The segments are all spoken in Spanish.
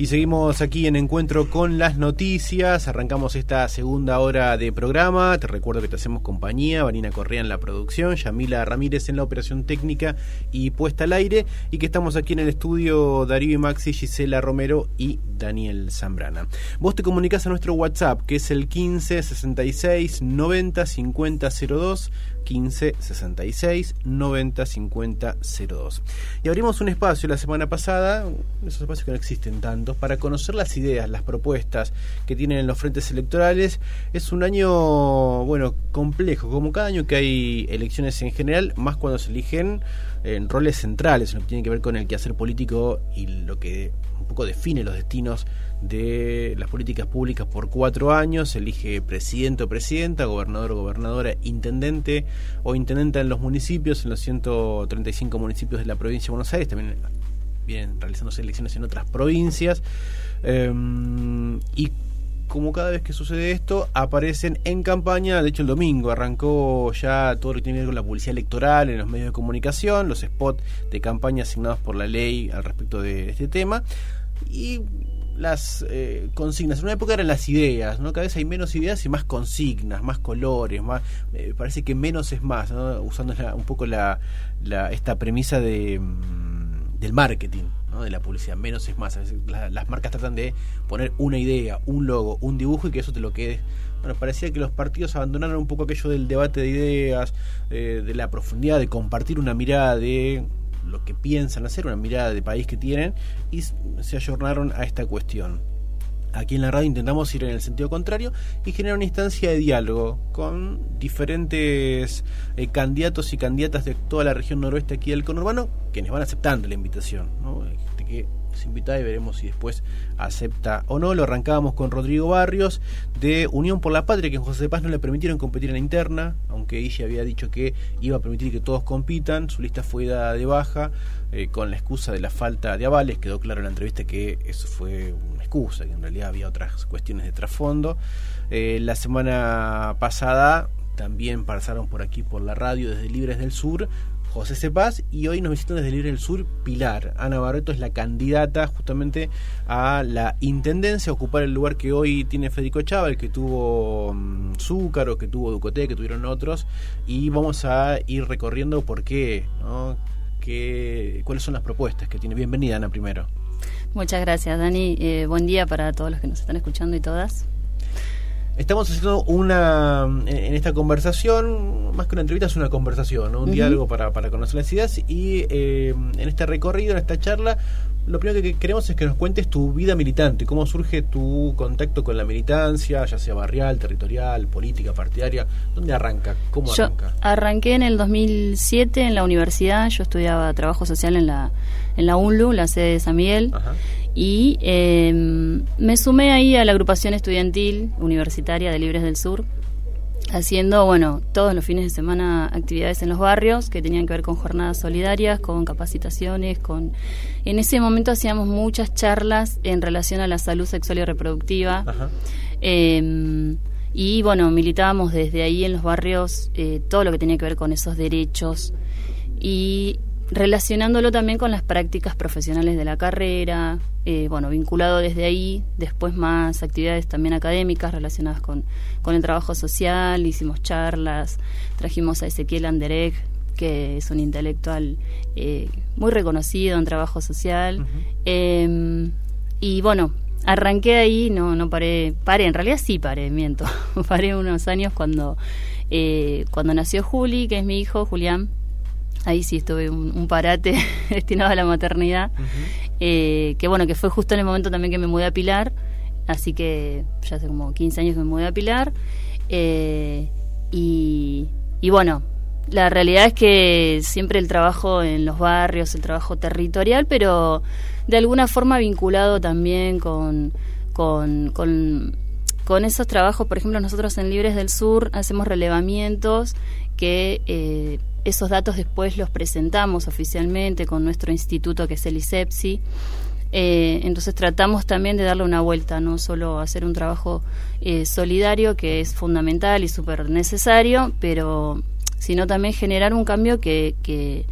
Y seguimos aquí en Encuentro con las Noticias. Arrancamos esta segunda hora de programa. Te recuerdo que te hacemos compañía. Vanina Correa en la producción, Yamila Ramírez en la operación técnica y puesta al aire. Y que estamos aquí en el estudio Darío y Maxi, Gisela Romero y Daniel Zambrana. Vos te comunicás a nuestro WhatsApp, que es el 15 66 90 50 02. 15 66 90 50 02. Y abrimos un espacio la semana pasada, esos espacios que no existen tantos, para conocer las ideas, las propuestas que tienen los frentes electorales. Es un año, bueno, complejo, como cada año que hay elecciones en general, más cuando se eligen en roles centrales, lo que tiene que ver con el quehacer político y lo que un poco define los destinos de las políticas públicas por cuatro años, elige presidente o presidenta, gobernador o gobernadora, intendente o intendenta en los municipios, en los 135 municipios de la provincia de Buenos Aires, también vienen realizándose elecciones en otras provincias, em, y como cada vez que sucede esto, aparecen en campaña, de hecho el domingo arrancó ya todo lo que tiene que ver con la publicidad electoral en los medios de comunicación, los spots de campaña asignados por la ley al respecto de este tema, y las eh, consignas. En una época eran las ideas, ¿no? Cada vez hay menos ideas y más consignas, más colores, más eh, parece que menos es más, ¿no? Usando un poco la, la, esta premisa de, mm, del marketing, ¿no? De la publicidad, menos es más. A veces las marcas tratan de poner una idea, un logo, un dibujo y que eso te lo quede bueno, parecía que los partidos abandonaron un poco aquello del debate de ideas, eh, de la profundidad, de compartir una mirada de lo que piensan hacer, una mirada de país que tienen, y se ayornaron a esta cuestión. Aquí en la radio intentamos ir en el sentido contrario y generar una instancia de diálogo con diferentes eh, candidatos y candidatas de toda la región noroeste aquí del conurbano, quienes van aceptando la invitación. ¿no? que invitada y veremos si después acepta o no. Lo arrancábamos con Rodrigo Barrios de Unión por la Patria, que en José de Paz no le permitieron competir en la interna, aunque ella había dicho que iba a permitir que todos compitan. Su lista fue dada de baja eh, con la excusa de la falta de avales. Quedó claro en la entrevista que eso fue una excusa, que en realidad había otras cuestiones de trasfondo. Eh, la semana pasada también pasaron por aquí por la radio desde Libres del Sur José Cepaz y hoy nos visitan desde Libre del Sur Pilar. Ana Barreto es la candidata justamente a la intendencia, a ocupar el lugar que hoy tiene Federico Chávez, que tuvo um, Zúcaro, que tuvo Ducoté, que tuvieron otros, y vamos a ir recorriendo por qué, ¿no? ¿Qué, cuáles son las propuestas que tiene. Bienvenida Ana primero. Muchas gracias Dani, eh, buen día para todos los que nos están escuchando y todas. Estamos haciendo una, en esta conversación, más que una entrevista, es una conversación, un diálogo para, para conocer las ideas y eh, en este recorrido, en esta charla, lo primero que queremos es que nos cuentes tu vida militante, cómo surge tu contacto con la militancia, ya sea barrial, territorial, política, partidaria. ¿Dónde arranca? ¿Cómo yo arranca? Arranqué en el 2007 en la universidad, yo estudiaba trabajo social en la, en la UNLU, la sede de San Miguel. Y em, me sumé ahí a la agrupación estudiantil universitaria de Libres del Sur, haciendo, bueno, todos los fines de semana actividades en los barrios que tenían que ver con jornadas solidarias, con capacitaciones, con... En ese momento hacíamos muchas charlas en relación a la salud sexual y reproductiva. Em, y bueno, militábamos desde ahí en los barrios eh, todo lo que tenía que ver con esos derechos y relacionándolo también con las prácticas profesionales de la carrera, eh, bueno, vinculado desde ahí, después más actividades también académicas relacionadas con, con el trabajo social, hicimos charlas, trajimos a Ezequiel Anderek, que es un intelectual eh, muy reconocido en trabajo social, em, y bueno, arranqué ahí, no, no paré, paré, en realidad sí paré, miento, paré unos años cuando, eh, cuando nació Juli, que es mi hijo, Julián, ahí sí estuve un, parate destinado a la maternidad, eh, que bueno, que fue justo en el momento también que me mudé a Pilar, así que ya hace como 15 años que me mudé a Pilar, eh, y, y bueno, la realidad es que siempre el trabajo en los barrios, el trabajo territorial, pero de alguna forma vinculado también con, con, con, con esos trabajos, por ejemplo, nosotros en Libres del Sur hacemos relevamientos que eh, esos datos después los presentamos oficialmente con nuestro instituto que es el ISEPSI. Eh, entonces tratamos también de darle una vuelta, no solo hacer un trabajo eh, solidario que es fundamental y súper necesario, pero sino también generar un cambio que, que,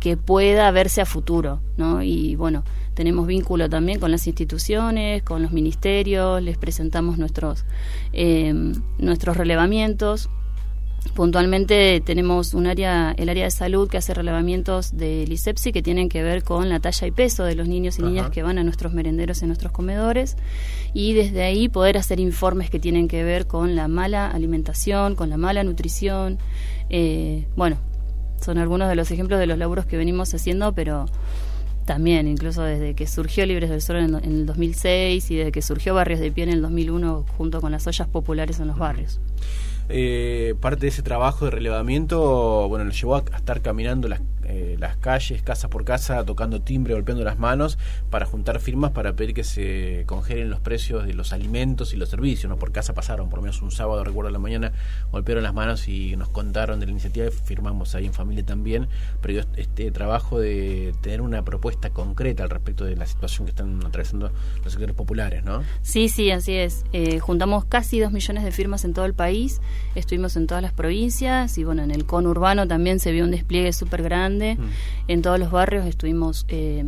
que pueda verse a futuro, ¿no? Y bueno, tenemos vínculo también con las instituciones, con los ministerios, les presentamos nuestros, eh, nuestros relevamientos. Puntualmente tenemos un área, el área de salud que hace relevamientos de lisepsi que tienen que ver con la talla y peso de los niños y niñas que van a nuestros merenderos y nuestros comedores y desde ahí poder hacer informes que tienen que ver con la mala alimentación, con la mala nutrición. Eh, bueno, son algunos de los ejemplos de los laburos que venimos haciendo, pero también, incluso desde que surgió Libres del Sur en, el 2006 y desde que surgió Barrios de Pie en el 2001 junto con las ollas populares en los barrios. Eh, parte de ese trabajo de relevamiento, bueno, nos llevó a estar caminando las eh, las calles, casa por casa, tocando timbre, golpeando las manos, para juntar firmas para pedir que se congelen los precios de los alimentos y los servicios. ¿no? Por casa pasaron, por lo menos un sábado, recuerdo la mañana, golpearon las manos y nos contaron de la iniciativa y firmamos ahí en familia también. Pero este trabajo de tener una propuesta concreta al respecto de la situación que están atravesando los sectores populares, ¿no? Sí, sí, así es. Eh, juntamos casi dos millones de firmas en todo el país, estuvimos en todas las provincias y bueno, en el conurbano también se vio un despliegue súper grande Mm. En todos los barrios estuvimos eh,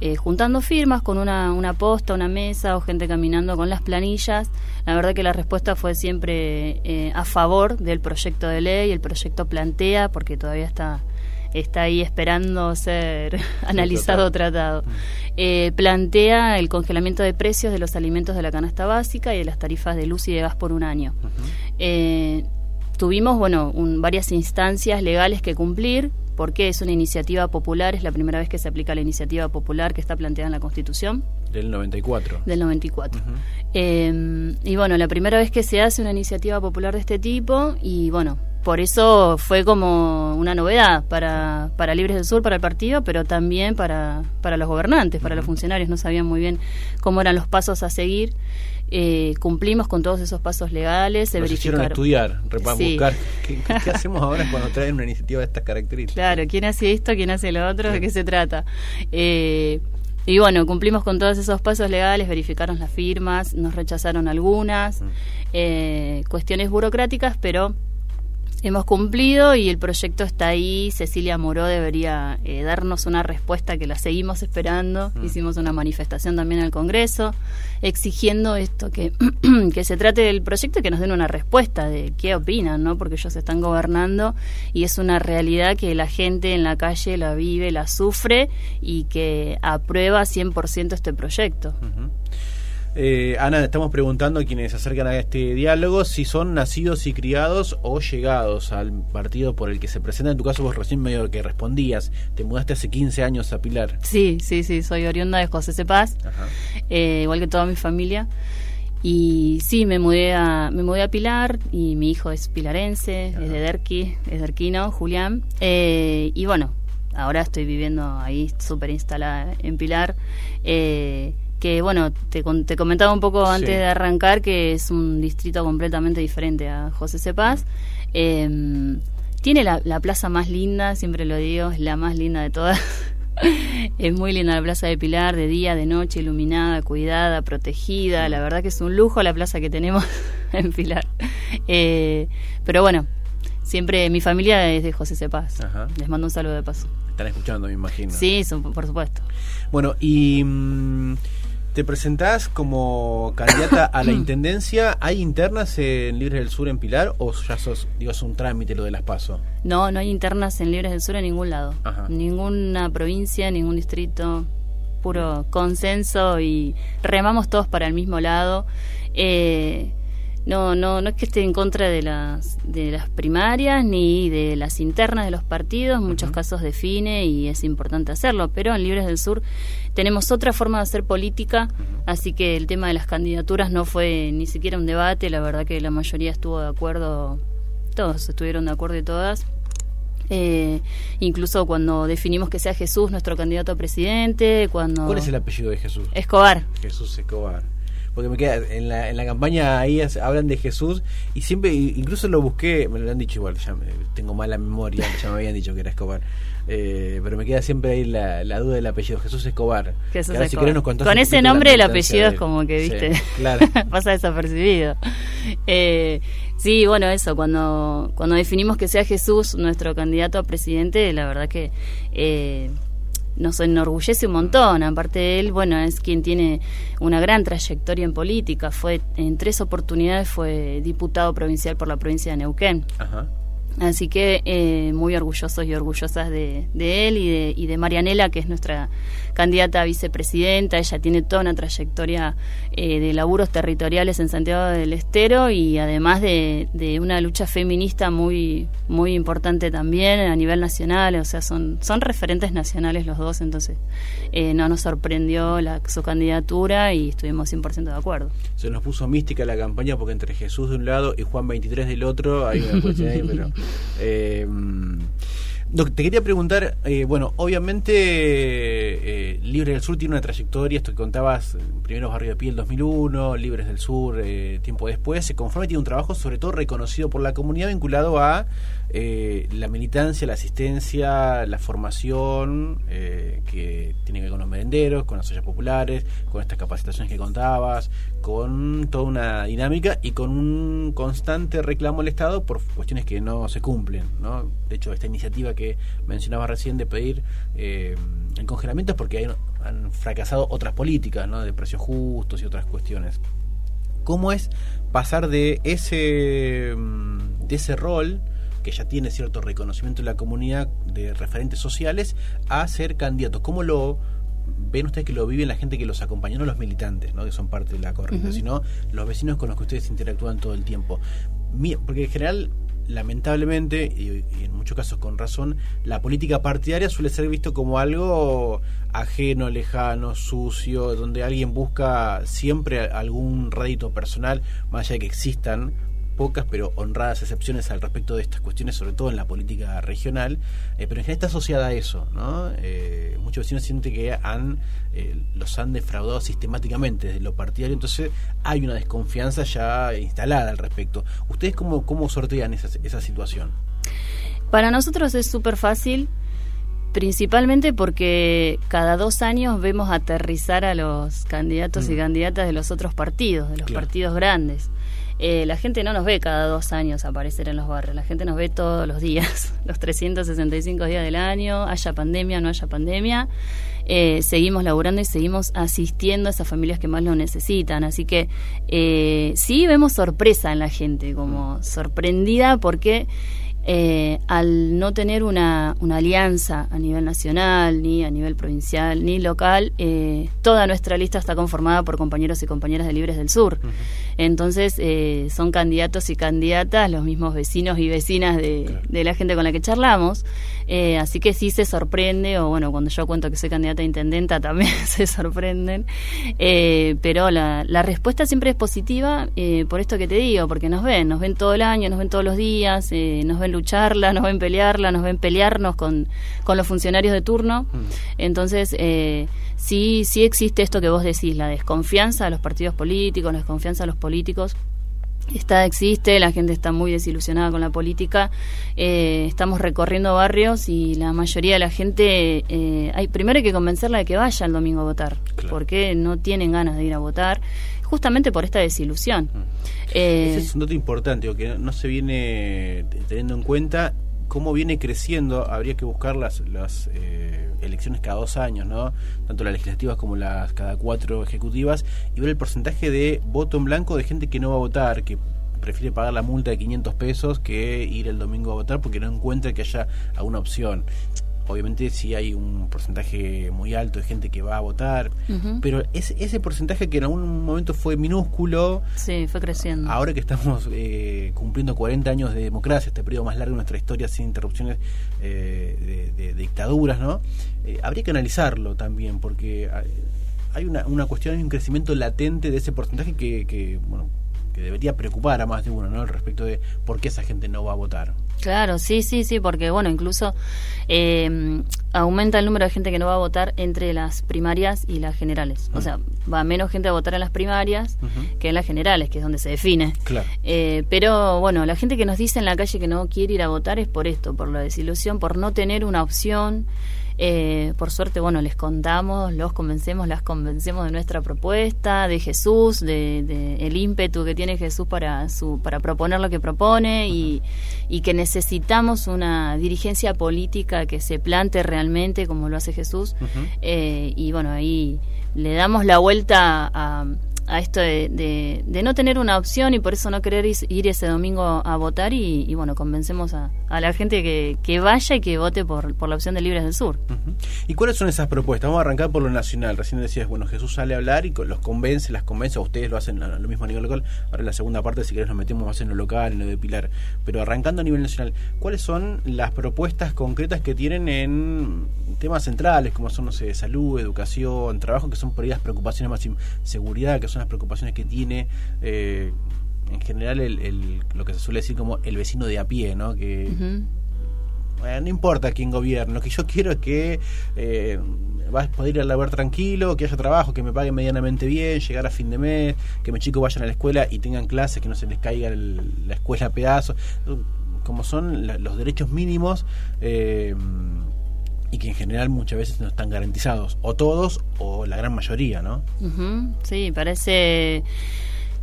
eh, juntando firmas con una, una posta, una mesa o gente caminando con las planillas. La verdad que la respuesta fue siempre eh, a favor del proyecto de ley. El proyecto plantea, porque todavía está está ahí esperando ser analizado o tratado. Mm. plantea el congelamiento de precios de los alimentos de la canasta básica y de las tarifas de luz y de gas por un año. tuvimos, bueno, varias instancias legales que cumplir porque es una iniciativa popular, es la primera vez que se aplica la iniciativa popular que está planteada en la Constitución. Del 94. Del 94. Em, y bueno, la primera vez que se hace una iniciativa popular de este tipo y bueno, por eso fue como una novedad para, para Libres del Sur, para el partido, pero también para, para los gobernantes, para los funcionarios. No sabían muy bien cómo eran los pasos a seguir. Eh, cumplimos con todos esos pasos legales. Se Nos hicieron estudiar, buscar ¿qué, hacemos ahora cuando traen una iniciativa de estas características. Claro, ¿quién hace esto? ¿Quién hace lo otro? ¿De qué se trata? Eh, y bueno, cumplimos con todos esos pasos legales, verificaron las firmas, nos rechazaron algunas, eh, cuestiones burocráticas, pero hemos cumplido y el proyecto está ahí. Cecilia Moró debería eh, darnos una respuesta que la seguimos esperando. Mm. Hicimos una manifestación también al Congreso exigiendo esto, que, que se trate del proyecto y que nos den una respuesta de qué opinan, ¿no? Porque ellos están gobernando y es una realidad que la gente en la calle la vive, la sufre y que aprueba 100% este proyecto. Eh, Ana, estamos preguntando a quienes se acercan a este diálogo si son nacidos y criados o llegados al partido por el que se presenta. En tu caso, vos recién medio que respondías, te mudaste hace 15 años a Pilar. Sí, sí, sí, soy oriunda de José Cepaz, eh, igual que toda mi familia. Y sí, me mudé a, me mudé a Pilar y mi hijo es pilarense, es de Derqui, es derquino, Julián. Eh, y bueno, ahora estoy viviendo ahí súper instalada en Pilar. Eh, que bueno, te, te comentaba un poco antes de arrancar que es un distrito completamente diferente a José Cepaz. Em, tiene la, plaza más linda, siempre lo digo, es la más linda de todas. es muy linda la plaza de Pilar, de día, de noche, iluminada, cuidada, protegida. La verdad que es un lujo la plaza que tenemos en Pilar. Eh, pero bueno, siempre mi familia es de José Cepaz. Les mando un saludo de paso. Están escuchando, me imagino. Sí, por supuesto. Bueno, y... Mm, te presentás como candidata a la intendencia. ¿Hay internas en Libres del Sur en Pilar o ya sos, digo, es un trámite lo de las PASO? No, no hay internas en Libres del Sur en ningún lado. Ninguna provincia, ningún distrito. Puro consenso y remamos todos para el mismo lado. Eh, no, no, no es que esté en contra de las, de las primarias ni de las internas de los partidos, en muchos casos define y es importante hacerlo, pero en Libres del Sur tenemos otra forma de hacer política, así que el tema de las candidaturas no fue ni siquiera un debate, la verdad que la mayoría estuvo de acuerdo, todos estuvieron de acuerdo y todas. Eh, incluso cuando definimos que sea Jesús nuestro candidato a presidente, cuando... ¿Cuál es el apellido de Jesús? Escobar. Jesús Escobar porque me queda en la, en la campaña ahí hablan de Jesús y siempre incluso lo busqué me lo han dicho igual ya tengo mala memoria ya me habían dicho que era Escobar eh, pero me queda siempre ahí la, duda del apellido, Jesús Escobar. Con ese nombre el apellido es como que, viste, pasa desapercibido. Eh, Sí, bueno, eso, cuando, cuando definimos que sea Jesús nuestro candidato a presidente, la verdad que eh, nos enorgullece un montón. Aparte de él, bueno, es quien tiene una gran trayectoria en política. Fue en tres oportunidades fue diputado provincial por la provincia de Neuquén. Ajá. Así que eh, muy orgullosos y orgullosas de, él y de, y de, Marianela, que es nuestra candidata a vicepresidenta. Ella tiene toda una trayectoria eh, de laburos territoriales en Santiago del Estero y además de, una lucha feminista muy, muy importante también a nivel nacional. O sea, son, son referentes nacionales los dos, entonces eh, no nos sorprendió la, su candidatura y estuvimos 100% de acuerdo. Se nos puso mística la campaña porque entre Jesús de un lado y Juan 23 del otro hay una cuestión ahí, pero... Eh, te quería preguntar, eh, bueno, obviamente eh, Libre del Sur tiene una trayectoria, esto que contabas, primero Barrio de Piel 2001, Libres del Sur tiempo después, se conforma tiene un trabajo sobre todo reconocido por la comunidad vinculado a eh, la militancia, la asistencia, la formación eh, que tiene que ver con los merenderos, con las ollas populares, con estas capacitaciones que contabas, con toda una dinámica y con un constante reclamo al Estado por cuestiones que no se cumplen. ¿no? De hecho, esta iniciativa que mencionaba recién de pedir eh, el congelamiento es porque han fracasado otras políticas ¿no? de precios justos y otras cuestiones. ¿Cómo es pasar de ese, mm, de ese rol que ya tiene cierto reconocimiento en la comunidad de referentes sociales, a ser candidatos. ¿Cómo lo ven ustedes que lo viven la gente que los acompañó, no los militantes, ¿no? que son parte de la corriente, sino los vecinos con los que ustedes interactúan todo el tiempo? Porque en general lamentablemente, y, en muchos casos con razón, la política partidaria suele ser visto como algo ajeno, lejano, sucio, donde alguien busca siempre algún rédito personal, más allá de que existan pocas pero honradas excepciones al respecto de estas cuestiones, sobre todo en la política regional, eh, pero en general está asociada a eso. ¿no? Eh, muchos vecinos sienten que han eh, los han defraudado sistemáticamente desde lo partidario, entonces hay una desconfianza ya instalada al respecto. ¿Ustedes cómo, cómo sortean esa, esa situación? Para nosotros es súper fácil principalmente porque cada dos años vemos aterrizar a los candidatos y mm. candidatas de los otros partidos, de los partidos grandes. Eh, la gente no nos ve cada dos años aparecer en los barrios, la gente nos ve todos los días, los 365 días del año, haya pandemia, no haya pandemia. Eh, seguimos laburando y seguimos asistiendo a esas familias que más lo necesitan. Así que eh, sí vemos sorpresa en la gente, como sorprendida porque eh, al no tener una, una, alianza a nivel nacional, ni a nivel provincial, ni local, eh, toda nuestra lista está conformada por compañeros y compañeras de Libres del Sur. Entonces, eh, son candidatos y candidatas, los mismos vecinos y vecinas de, de la gente con la que charlamos. así que sí se sorprende, o bueno, cuando yo cuento que soy candidata a intendenta también se sorprenden. pero la, la, respuesta siempre es positiva por esto que te digo, porque nos ven, nos ven todo el año, nos ven todos los días, nos ven lucharla, nos ven pelearla, nos ven pelearnos con, con los funcionarios de turno. Mm. Entonces, eh, sí, sí existe esto que vos decís, la desconfianza de los partidos políticos, la desconfianza de los políticos está existe, la gente está muy desilusionada con la política. Eh, estamos recorriendo barrios y la mayoría de la gente, eh, hay primero hay que convencerla de que vaya el domingo a votar, porque no tienen ganas de ir a votar, justamente por esta desilusión. Mm. Eh, Ese es un dato importante, que no se viene teniendo en cuenta cómo viene creciendo, habría que buscar las, las eh, elecciones cada dos años, ¿no? Tanto las legislativas como las cada cuatro ejecutivas, y ver el porcentaje de voto en blanco de gente que no va a votar, que prefiere pagar la multa de 500 pesos que ir el domingo a votar porque no encuentra que haya alguna opción obviamente sí hay un porcentaje muy alto de gente que va a votar, pero ese, ese porcentaje que en algún momento fue minúsculo, sí, fue creciendo. Ahora que estamos eh, cumpliendo 40 años de democracia, este periodo más largo de nuestra historia sin interrupciones eh, de, dictaduras, ¿no? Eh, habría que analizarlo también, porque hay una, una cuestión, hay un crecimiento latente de ese porcentaje que, que bueno, que debería preocupar a más de uno, ¿no? Al respecto de por qué esa gente no va a votar. Claro, sí, sí, sí, porque bueno, incluso eh, aumenta el número de gente que no va a votar entre las primarias y las generales. O mm. sea, va menos gente a votar en las primarias que en las generales, que es donde se define. Claro. Eh, pero bueno, la gente que nos dice en la calle que no quiere ir a votar es por esto, por la desilusión, por no tener una opción. Eh, por suerte, bueno, les contamos, los convencemos, las convencemos de nuestra propuesta, de Jesús, de, el ímpetu que tiene Jesús para su para proponer lo que propone y, que necesitamos una dirigencia política que se plante realmente como lo hace Jesús. Eh, y bueno, ahí le damos la vuelta a a esto de, no tener una opción y por eso no querer ir ese domingo a votar y, bueno, convencemos a, a la gente que, que, vaya y que vote por, por la opción de Libres del Sur. ¿Y cuáles son esas propuestas? Vamos a arrancar por lo nacional. Recién decías, bueno, Jesús sale a hablar y los convence, las convence, a ustedes lo hacen lo mismo a nivel local. Ahora en la segunda parte, si querés, nos metemos más en lo local, en lo de Pilar. Pero arrancando a nivel nacional, ¿cuáles son las propuestas concretas que tienen en temas centrales, como son, no sé, salud, educación, trabajo, que son por ahí las preocupaciones más seguridad, que son las preocupaciones que tiene eh, en general el, lo que se suele decir como el vecino de a pie, ¿no? Que no importa quién gobierna, lo que yo quiero es que eh, vas a poder ir al lavar tranquilo, que haya trabajo, que me paguen medianamente bien, llegar a fin de mes, que mis chicos vayan a la escuela y tengan clases, que no se les caiga la escuela a pedazos, como son los derechos mínimos. Eh, y que en general muchas veces no están garantizados, o todos o la gran mayoría, ¿no? Sí, parece...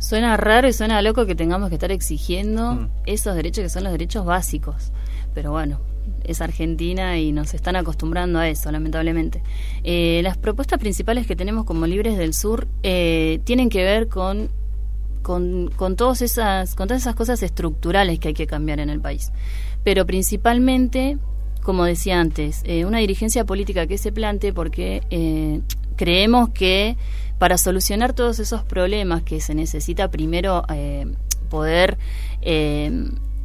Suena raro y suena loco que tengamos que estar exigiendo mm. esos derechos que son los derechos básicos, pero bueno, es Argentina y nos están acostumbrando a eso, lamentablemente. Eh, las propuestas principales que tenemos como Libres del Sur eh, tienen que ver con, con, con, todas esas, con todas esas cosas estructurales que hay que cambiar en el país, pero principalmente como decía antes, eh, una dirigencia política que se plante porque eh, creemos que para solucionar todos esos problemas que se necesita primero eh, poder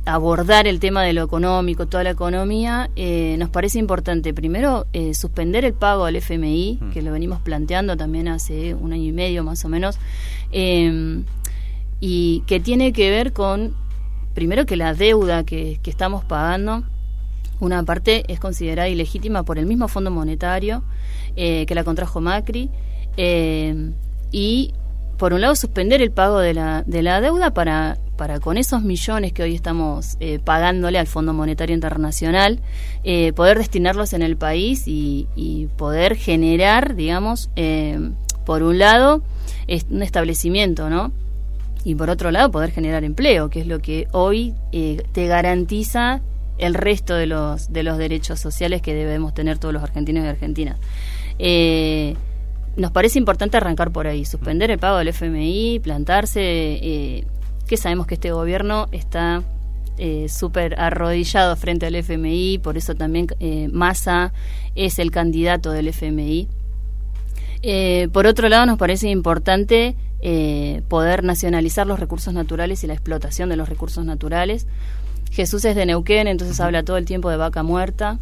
abordar el tema de lo económico, toda la economía, nos parece importante primero suspender el pago al FMI, mm. que lo venimos planteando también hace un año y medio más o menos, y que tiene que ver con, primero que la deuda que, que estamos pagando, una parte es considerada ilegítima por el mismo Fondo Monetario eh, que la contrajo Macri eh, y por un lado suspender el pago de la, de la deuda para, para con esos millones que hoy estamos eh, pagándole al Fondo Monetario Internacional, poder destinarlos en el país y, y poder generar, digamos, por un lado, un establecimiento, ¿no? Y por otro lado, poder generar empleo, que es lo que hoy te garantiza el resto de los, de los derechos sociales que debemos tener todos los argentinos y argentinas. Eh, nos parece importante arrancar por ahí, suspender el pago del FMI, plantarse, eh, que sabemos que este gobierno está eh, súper arrodillado frente al FMI, por eso también eh, Massa es el candidato del FMI. por otro lado, nos parece importante poder nacionalizar los recursos naturales y la explotación de los recursos naturales. Jesús es de Neuquén, entonces habla todo el tiempo de vaca muerta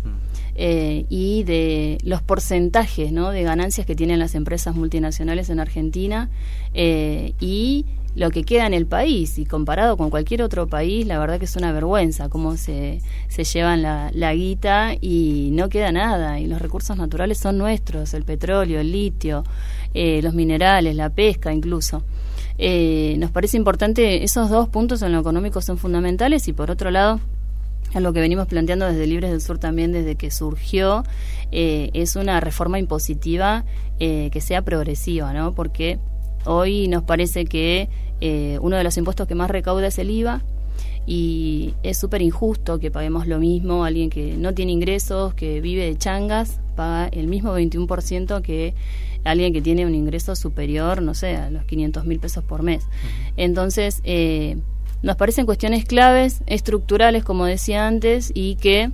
eh, y de los porcentajes ¿no? de ganancias que tienen las empresas multinacionales en Argentina eh, y lo que queda en el país y comparado con cualquier otro país, la verdad que es una vergüenza cómo se, se llevan la, la guita y no queda nada y los recursos naturales son nuestros, el petróleo, el litio, eh, los minerales, la pesca incluso. Eh, nos parece importante, esos dos puntos en lo económico son fundamentales y por otro lado, en lo que venimos planteando desde Libres del Sur también desde que surgió, eh, es una reforma impositiva eh, que sea progresiva, ¿no? Porque hoy nos parece que uno de los impuestos que más recauda es el IVA, y es súper injusto que paguemos lo mismo. Alguien que no tiene ingresos, que vive de changas, paga el mismo 21% que alguien que tiene un ingreso superior, no sé, a los 500 mil pesos por mes. Entonces, eh, nos parecen cuestiones claves, estructurales, como decía antes, y que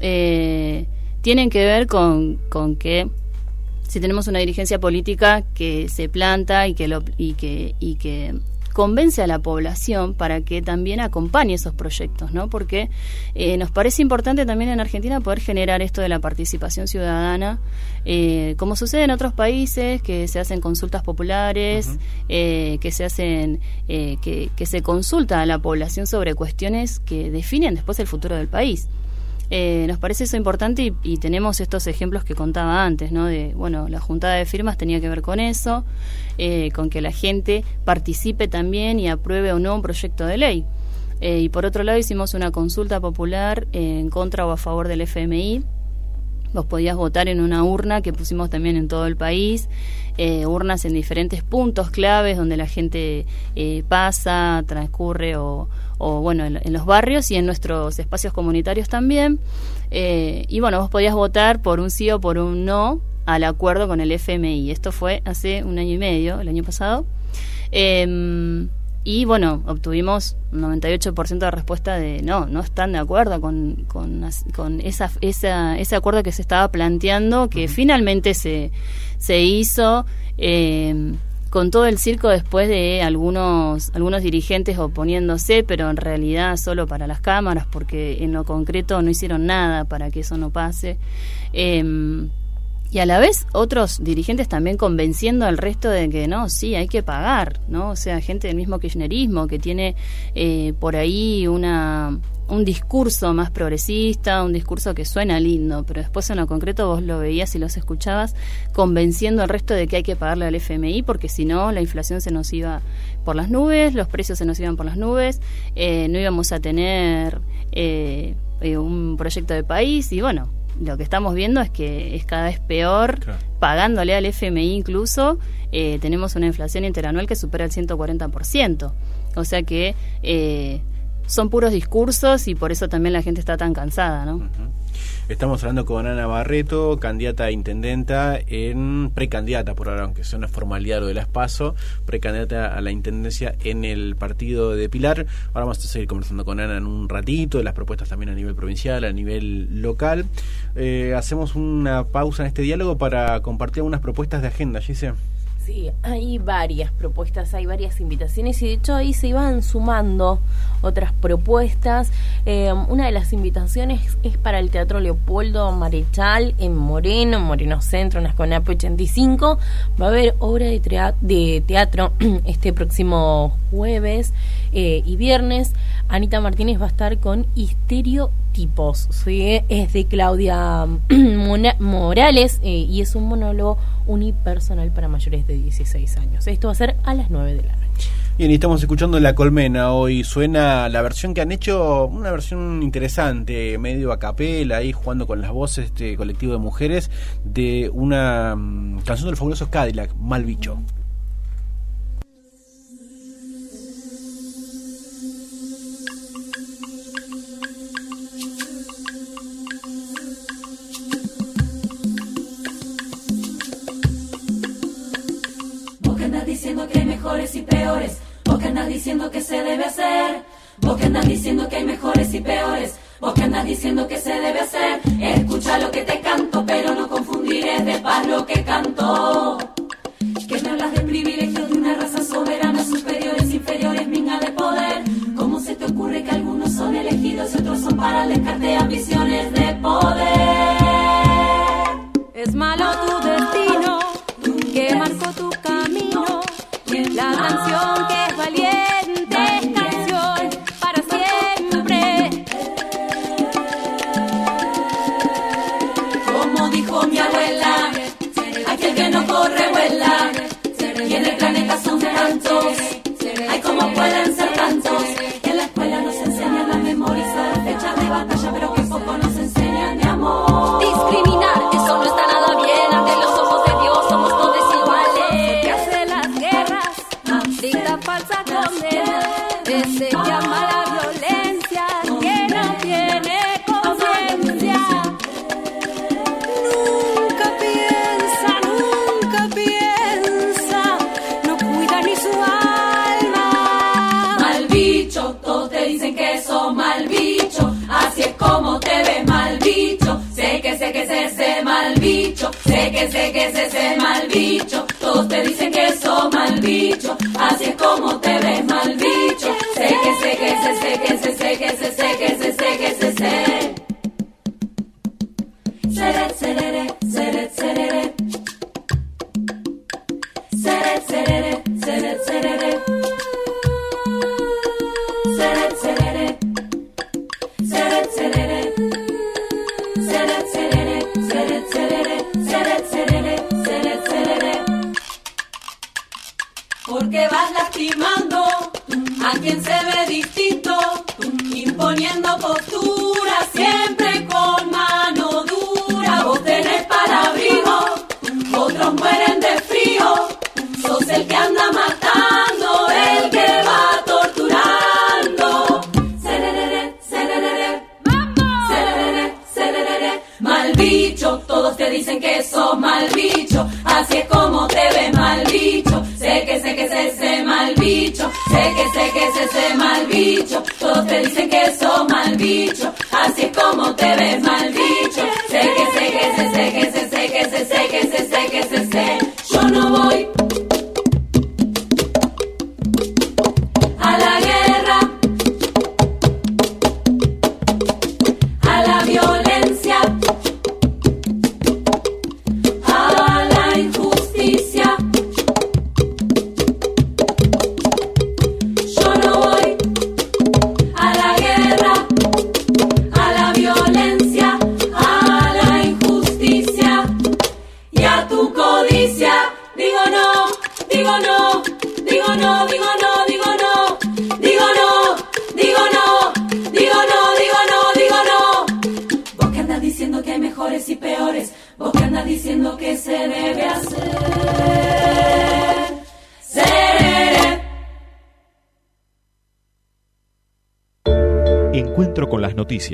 eh, tienen que ver con, con que si tenemos una dirigencia política que se planta y que, lo, y que, y que convence a la población para que también acompañe esos proyectos, ¿no? Porque eh, nos parece importante también en Argentina poder generar esto de la participación ciudadana, eh, como sucede en otros países, que se hacen consultas populares, eh, que se hacen, que, que se consulta a la población sobre cuestiones que definen después el futuro del país. Eh, nos parece eso importante y, tenemos estos ejemplos que contaba antes, ¿no? De, bueno, la juntada de firmas tenía que ver con eso, eh, con que la gente participe también y apruebe o no un proyecto de ley. Eh, y por otro lado hicimos una consulta popular en contra o a favor del FMI Vos podías votar en una urna que pusimos también en todo el país, eh, urnas en diferentes puntos claves donde la gente eh, pasa, transcurre o, bueno, en, los barrios y en nuestros espacios comunitarios también. Eh, y bueno, vos podías votar por un sí o por un no al acuerdo con el FMI. Esto fue hace un año y medio, el año pasado. Em, y bueno, obtuvimos un 98% de respuesta de no, no están de acuerdo con, con, esa, esa, ese acuerdo que se estaba planteando, que finalmente se, se hizo eh, con todo el circo después de algunos, algunos dirigentes oponiéndose, pero en realidad solo para las cámaras, porque en lo concreto no hicieron nada para que eso no pase. Eh, y a la vez otros dirigentes también convenciendo al resto de que no, sí, hay que pagar, ¿no? O sea, gente del mismo kirchnerismo que tiene eh, por ahí una, un discurso más progresista, un discurso que suena lindo, pero después en lo concreto vos lo veías y los escuchabas convenciendo al resto de que hay que pagarle al FMI porque si no la inflación se nos iba por las nubes, los precios se nos iban por las nubes, eh, no íbamos a tener eh, un proyecto de país y bueno, lo que estamos viendo es que es cada vez peor, pagándole al FMI incluso, eh, tenemos una inflación interanual que supera el 140%. O sea que eh, son puros discursos y por eso también la gente está tan cansada, ¿no? Estamos hablando con Ana Barreto, candidata a intendenta en precandidata por ahora, aunque sea una formalidad lo de las PASO, precandidata a la intendencia en el partido de Pilar. Ahora vamos a seguir conversando con Ana en un ratito, de las propuestas también a nivel provincial, a nivel local. Eh, hacemos una pausa en este diálogo para compartir algunas propuestas de agenda, Gise. Sí, hay varias propuestas, hay varias invitaciones y de hecho ahí se iban sumando otras propuestas. Eh, una de las invitaciones es para el Teatro Leopoldo Marechal en Moreno, Moreno Centro, en la 85. Va a haber obra de, teatro este próximo jueves eh, y viernes. Anita Martínez va a estar con Histereotipos. ¿sí? Es de Claudia Morales eh, y es un monólogo unipersonal para mayores de 16 años. Esto va a ser a las 9 de la noche. Bien, y estamos escuchando La Colmena. Hoy suena la versión que han hecho, una versión interesante, medio a capela, ahí jugando con las voces, este colectivo de mujeres, de una mm, canción del fabuloso Cadillac, Mal Bicho. Diciendo que hay mejores y peores. Vos que andas diciendo que se debe hacer. Escucha lo que te canto, pero no confundiré de paz lo que canto. Que hablas de privilegios de una raza soberana, superiores, inferiores, minga de poder. ¿Cómo se te ocurre que algunos son elegidos y otros son para el descarte de ambiciones de poder? Así es como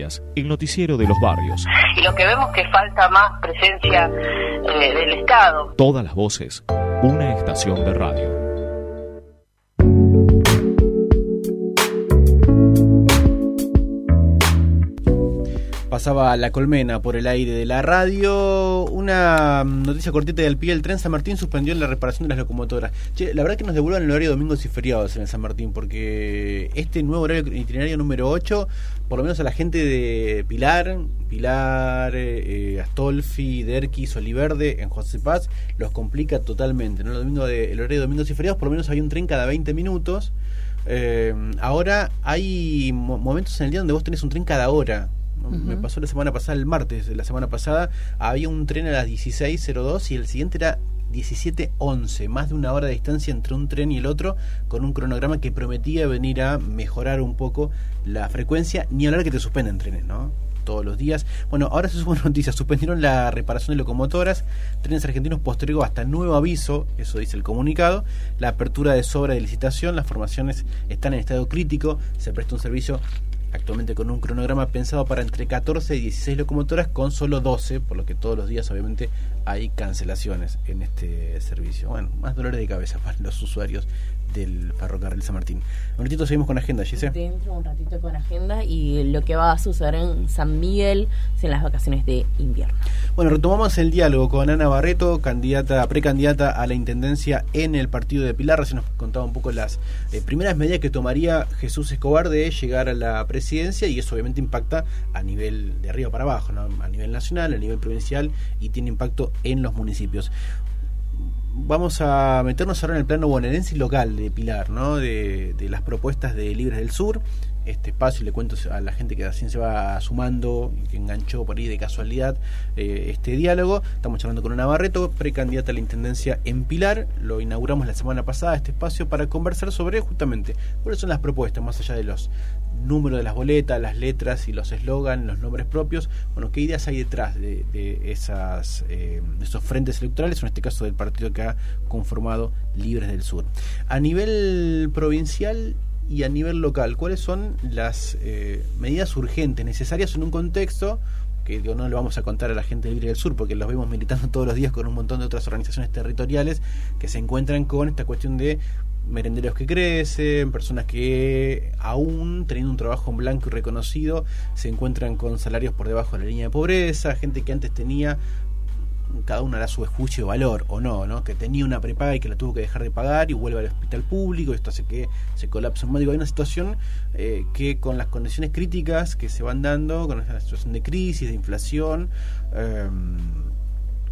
noticias, el noticiero de los barrios. y lo que vemos que falta más presencia eh, del Estado. Todas las voces, una estación de radio. Pasaba la colmena por el aire de la radio. Una noticia cortita del pie. El tren San Martín suspendió la reparación de las locomotoras. Che, la verdad que nos devuelvan el horario domingos y feriados en San Martín, porque este nuevo horario itinerario número 8, por lo menos a la gente de Pilar, Pilar, eh, Astolfi, Derquis, Oliverde, en José Paz, los complica totalmente. ¿no? El, domingo de, el horario de domingos y feriados, por lo menos hay un tren cada 20 minutos. Eh, ahora hay mo- momentos en el día donde vos tenés un tren cada hora. ¿No? Me pasó la semana pasada, el martes de la semana pasada, había un tren a las 16.02 y el siguiente era 17.11, más de una hora de distancia entre un tren y el otro, con un cronograma que prometía venir a mejorar un poco la frecuencia, ni hablar que te suspenden trenes, ¿no? Todos los días. Bueno, ahora se supo una noticia, suspendieron la reparación de locomotoras, trenes argentinos postergó hasta nuevo aviso, eso dice el comunicado, la apertura de sobra de licitación, las formaciones están en estado crítico, se presta un servicio actualmente con un cronograma pensado para entre 14 y 16 locomotoras con solo 12, por lo que todos los días obviamente hay cancelaciones en este servicio. Bueno, más dolores de cabeza para los usuarios del ferrocarril San Martín. Un ratito seguimos con agenda, Gise. Dentro un ratito con agenda y lo que va a suceder en San Miguel en las vacaciones de invierno. Bueno, retomamos el diálogo con Ana Barreto, candidata, precandidata a la intendencia en el partido de Pilar. Recién nos contaba un poco las eh, primeras medidas que tomaría Jesús Escobar de llegar a la presidencia y eso obviamente impacta a nivel de arriba para abajo, ¿no? a nivel nacional, a nivel provincial y tiene impacto en los municipios. Vamos a meternos ahora en el plano bonaerense y local de Pilar, ¿no? de, de las propuestas de Libres del Sur este espacio le cuento a la gente que recién se va sumando que enganchó por ahí de casualidad eh, este diálogo. Estamos charlando con una Barreto, precandidata a la intendencia en Pilar. Lo inauguramos la semana pasada este espacio para conversar sobre justamente cuáles son las propuestas, más allá de los números de las boletas, las letras y los eslogans, los nombres propios. Bueno, qué ideas hay detrás de, de esas, eh, de esos frentes electorales, en este caso del partido que ha conformado Libres del Sur. A nivel provincial y a nivel local, ¿cuáles son las eh, medidas urgentes necesarias en un contexto que digo, no lo vamos a contar a la gente libre del sur porque los vemos militando todos los días con un montón de otras organizaciones territoriales que se encuentran con esta cuestión de merenderos que crecen, personas que aún teniendo un trabajo en blanco y reconocido se encuentran con salarios por debajo de la línea de pobreza, gente que antes tenía cada uno hará su escuche o valor o no, ¿no? Que tenía una prepaga y que la tuvo que dejar de pagar y vuelve al hospital público, esto hace que se colapse un Digo, hay una situación eh, que con las condiciones críticas que se van dando, con esta situación de crisis, de inflación, eh,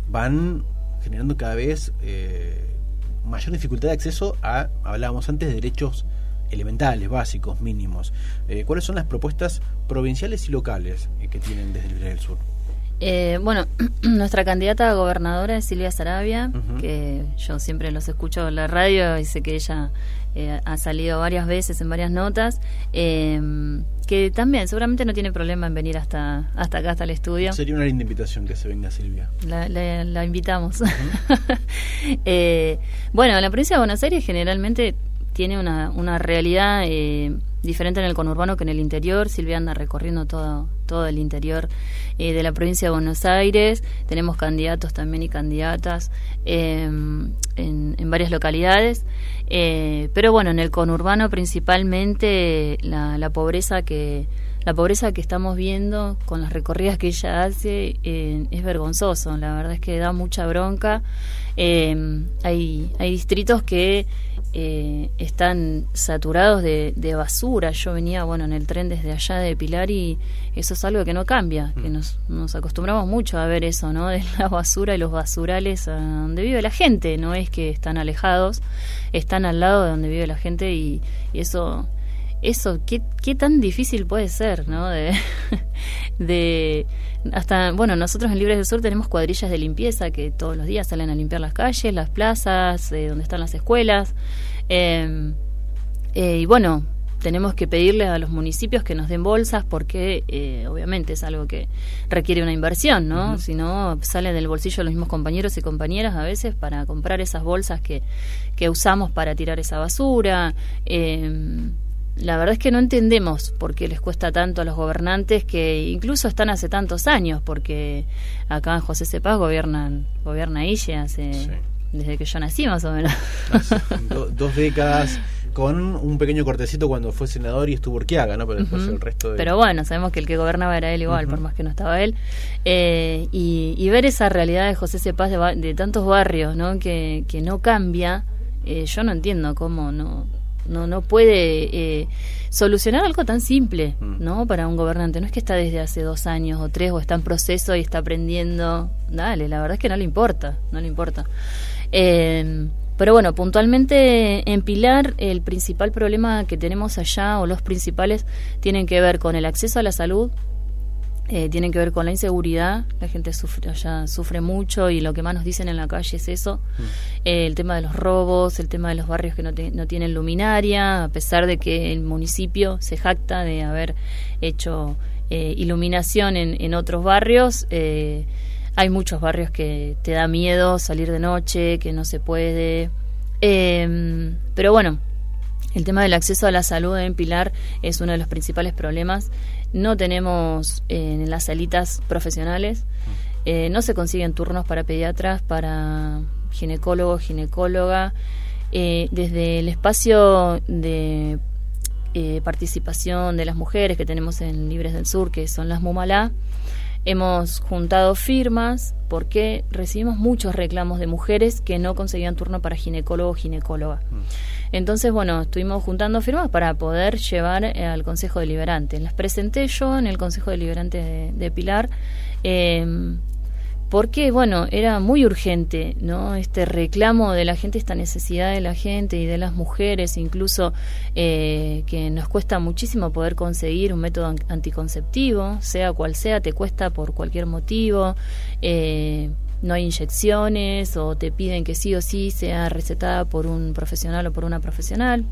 van generando cada vez eh, mayor dificultad de acceso a, hablábamos antes, de derechos elementales, básicos, mínimos. Eh, ¿Cuáles son las propuestas provinciales y locales eh, que tienen desde el Libre del Sur? Eh, bueno, nuestra candidata a gobernadora es Silvia Sarabia, que yo siempre los escucho en la radio y sé que ella eh, ha salido varias veces en varias notas, eh, que también seguramente no tiene problema en venir hasta, hasta acá, hasta el estudio. Sería una linda invitación que se venga Silvia. La, la- la invitamos. Eh, bueno, la provincia de Buenos Aires generalmente tiene una, una realidad eh, diferente en el conurbano que en el interior. Silvia anda recorriendo todo, todo el interior eh, de la provincia de Buenos Aires. Tenemos candidatos también y candidatas em, en, en, varias localidades. Eh, pero bueno, en el conurbano principalmente la, la pobreza que la pobreza que estamos viendo con las recorridas que ella hace eh, es vergonzoso. La verdad es que da mucha bronca. Eh, hay, hay distritos que eh, están saturados de, basura. Yo venía, bueno, en el tren desde allá de Pilar y eso es algo que no cambia, que mm. nos, nos acostumbramos mucho a ver eso, ¿no? De la basura y los basurales a donde vive la gente. No es que están alejados, están al lado de donde vive la gente y, y eso eso, ¿qué, qué tan difícil puede ser, ¿no? De, de, hasta, bueno, nosotros en Libres del Sur tenemos cuadrillas de limpieza que todos los días salen a limpiar las calles, las plazas, eh, donde están las escuelas. Em, eh, y bueno, tenemos que pedirle a los municipios que nos den bolsas porque eh, obviamente es algo que requiere una inversión, ¿no? Si no, sale del bolsillo de los mismos compañeros y compañeras a veces para comprar esas bolsas que, que usamos para tirar esa basura. Eh, la verdad es que no entendemos por qué les cuesta tanto a los gobernantes que incluso están hace tantos años, porque acá en José Cepaz gobiernan, gobierna Ille hace, desde que yo nací más o menos. dos décadas con un pequeño cortecito cuando fue senador y estuvo Urquiaga, ¿no? Pero después el resto Pero bueno, sabemos que el que gobernaba era él igual, por más que no estaba él. Eh, y, ver esa realidad de José Cepaz de, de tantos barrios, ¿no? Que, que no cambia, eh, yo no entiendo cómo no no no puede eh, solucionar algo tan simple mm. no para un gobernante. No es que está desde hace dos años o tres o está en proceso y está aprendiendo. Dale la verdad es que no le importa no le importa. Eh, pero bueno puntualmente en Pilar el principal problema que tenemos allá o los principales tienen que ver con el acceso a la salud eh, tienen que ver con la inseguridad. La gente sufre, allá sufre mucho y lo que más nos dicen en la calle es eso. Mm. Eh, el tema de los robos, el tema de los barrios que no, no, tienen luminaria, a pesar de que el municipio se jacta de haber hecho eh, iluminación en, en, otros barrios. hay muchos barrios que te da miedo salir de noche, que no se puede. pero bueno, el tema del acceso a la salud en Pilar es uno de los principales problemas. No tenemos eh, en las salitas profesionales, eh, no se consiguen turnos para pediatras, para ginecólogo, ginecóloga. Eh, desde el espacio de participación de las mujeres que tenemos en Libres del Sur, que son las MUMALA, hemos juntado firmas porque recibimos muchos reclamos de mujeres que no conseguían turno para ginecólogo o ginecóloga. Mm. Entonces, bueno, estuvimos juntando firmas para poder llevar eh, al Consejo Deliberante. Las presenté yo en el Consejo Deliberante de, Pilar. Eh, porque bueno era muy urgente no este reclamo de la gente esta necesidad de la gente y de las mujeres incluso eh, que nos cuesta muchísimo poder conseguir un método anticonceptivo sea cual sea te cuesta por cualquier motivo eh, no hay inyecciones o te piden que sí o sí sea recetada por un profesional o por una profesional.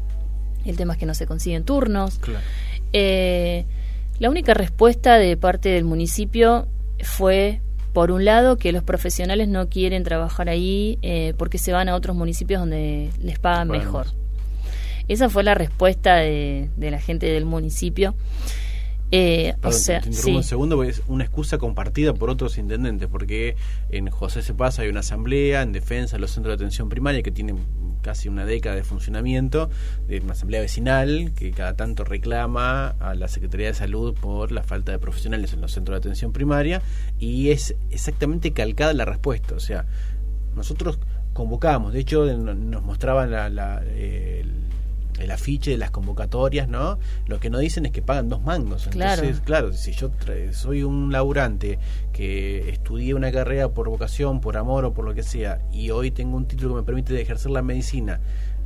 El tema es que no se consiguen turnos. Eh, la única respuesta de parte del municipio fue, por un lado, que los profesionales no quieren trabajar ahí eh, porque se van a otros municipios donde les pagan mejor. Esa fue la respuesta de, de la gente del municipio. Eh, o sea, un segundo, porque es una excusa compartida por otros intendentes, porque en José se pasa hay una asamblea en defensa de los centros de atención primaria que tienen casi una década de funcionamiento, de una asamblea vecinal que cada tanto reclama a la Secretaría de Salud por la falta de profesionales en los centros de atención primaria y es exactamente calcada la respuesta, o sea, nosotros convocamos, de hecho nos mostraban la, la el afiche de las convocatorias, ¿no? Lo que no dicen es que pagan dos mangos. Entonces, claro, si yo soy un laburante que estudié una carrera por vocación, por amor o por lo que sea, y hoy tengo un título que me permite ejercer la medicina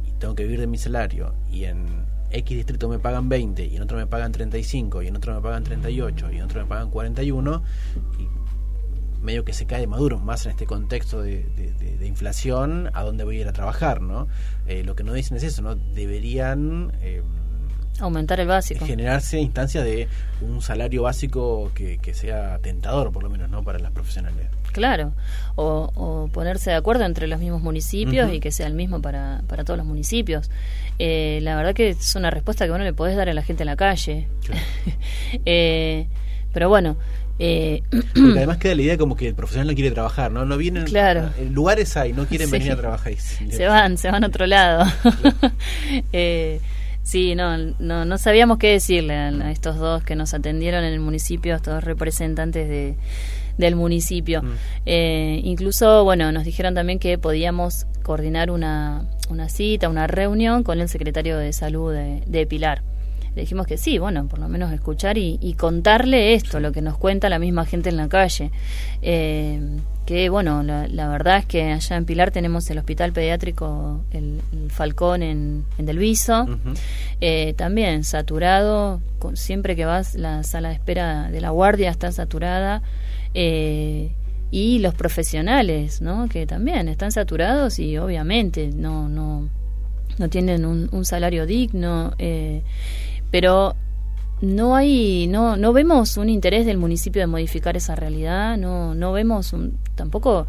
y tengo que vivir de mi salario, y en X distrito me pagan 20, y en otro me pagan 35, y en otro me pagan 38, y en otro me pagan 41, y medio que se cae maduro, más en este contexto de, inflación, a dónde voy a ir a trabajar, ¿no? Eh, lo que no dicen es eso, ¿no? Deberían eh, Aumentar el básico. generarse instancias de un salario básico que, que sea tentador, por lo menos, ¿no? Para las profesionales. Claro, o, o ponerse de acuerdo entre los mismos municipios y que sea el mismo para, para todos los municipios. Eh, la verdad que es una respuesta que uno le podés dar a la gente en la calle. Claro. Eh, pero bueno, eh, Porque además queda la idea como que el profesional no quiere trabajar, ¿no? No vienen. Claro. eh, Lugares hay, no quieren Sí. venir a trabajar. Y se- se van, se van a otro lado. Eh, sí, no, no, no sabíamos qué decirle a, a estos dos que nos atendieron en el municipio, estos dos representantes de, del municipio. Mm. Eh, incluso, bueno, nos dijeron también que podíamos coordinar una, una cita, una reunión con el secretario de salud de, de Pilar. Le dijimos que sí, bueno, por lo menos escuchar y, y contarle esto, lo que nos cuenta la misma gente en la calle. Eh, que bueno, la, la verdad es que allá en Pilar tenemos el hospital pediátrico, el, el Falcón en, en Delviso, eh, también saturado, con- siempre que vas la sala de espera de la guardia está saturada, eh, y los profesionales, ¿no? Que también están saturados y obviamente no, no, no tienen un, un salario digno, eh, pero no hay no no vemos un interés del municipio de modificar esa realidad no no vemos un, tampoco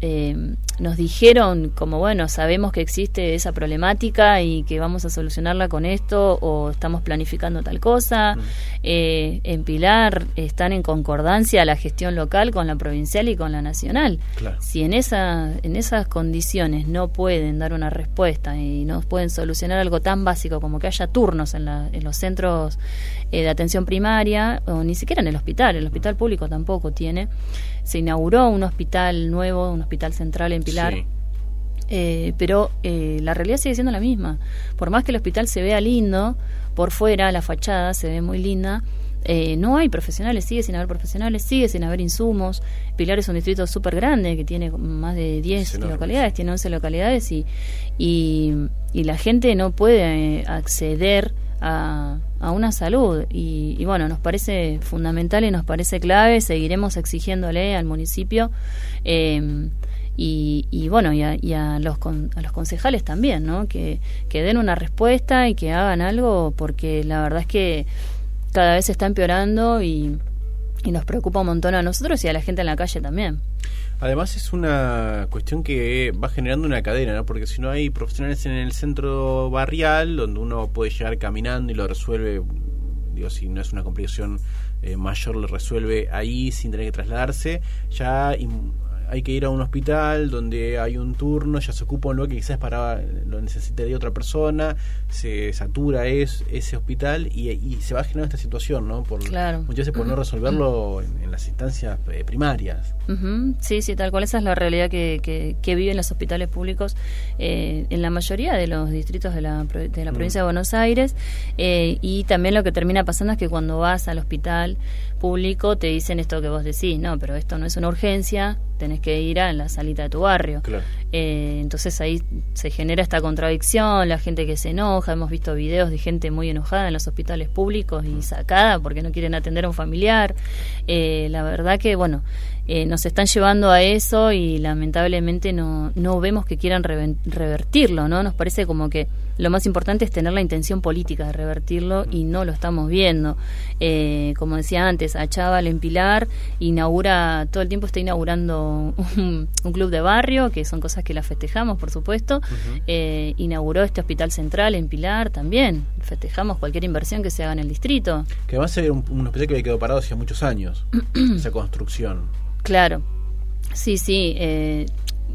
eh, nos dijeron como bueno sabemos que existe esa problemática y que vamos a solucionarla con esto o estamos planificando tal cosa Mm. Eh, en Pilar están en concordancia la gestión local con la provincial y con la nacional Claro. si en esa en esas condiciones no pueden dar una respuesta y no pueden solucionar algo tan básico como que haya turnos en, la- en los centros eh, de atención primaria o ni siquiera en el hospital el hospital público tampoco tiene se inauguró un hospital nuevo un hospital central en Pilar Sí. eh, pero eh, la realidad sigue siendo la misma. Por más que el hospital se vea lindo, por fuera la fachada se ve muy linda, eh, no hay profesionales, sigue sin haber profesionales, sigue sin haber insumos. Pilar es un distrito súper grande que tiene más de 10 Es enorme. localidades, tiene 11 localidades y, y, y la gente no puede eh, acceder a, a una salud. Y, y bueno, nos parece fundamental y nos parece clave, seguiremos exigiéndole al municipio. eh, y, y bueno, y a, y a los, con- a los concejales también, ¿no? Que, que den una respuesta y que hagan algo, porque la verdad es que cada vez se está empeorando y, y nos preocupa un montón a nosotros y a la gente en la calle también. Además es una cuestión que va generando una cadena, ¿no? Porque si no hay profesionales en el centro barrial, donde uno puede llegar caminando y lo resuelve, digo, si no es una complicación eh, mayor, lo resuelve ahí sin tener que trasladarse, ya hay que ir a un hospital donde hay un turno, ya se ocupa un lugar que quizás para lo necesitaría otra persona, se satura es, ese hospital y, y se va generando esta situación, ¿no? Por, Claro. Muchas veces por no resolverlo en, en las instancias eh, primarias. Ujú, Sí, sí, tal cual. Esa es la realidad que, que, que viven los hospitales públicos eh, en la mayoría de los distritos de la, de la provincia de Buenos Aires. eh, y también lo que termina pasando es que cuando vas al hospital público te dicen esto que vos decís, no, pero esto no es una urgencia, tenés que ir a la salita de tu barrio. Claro. Eh, entonces ahí se genera esta contradicción, la gente que se enoja, hemos visto videos de gente muy enojada en los hospitales públicos y sacada porque no quieren atender a un familiar. Eh, la verdad que, bueno, eh, nos están llevando a eso y lamentablemente no, no vemos que quieran revertirlo, ¿no? Nos parece como que lo más importante es tener la intención política de revertirlo y no lo estamos viendo. Eh, como decía antes, Achával en Pilar inaugura, todo el tiempo está inaugurando un, un club de barrio, que son cosas que las festejamos, por supuesto. Eh, inauguró este hospital central en Pilar también. Festejamos cualquier inversión que se haga en el distrito. Que además era un, un hospital que había quedado parado hacía muchos años, esa construcción. Claro, sí, sí. Eh,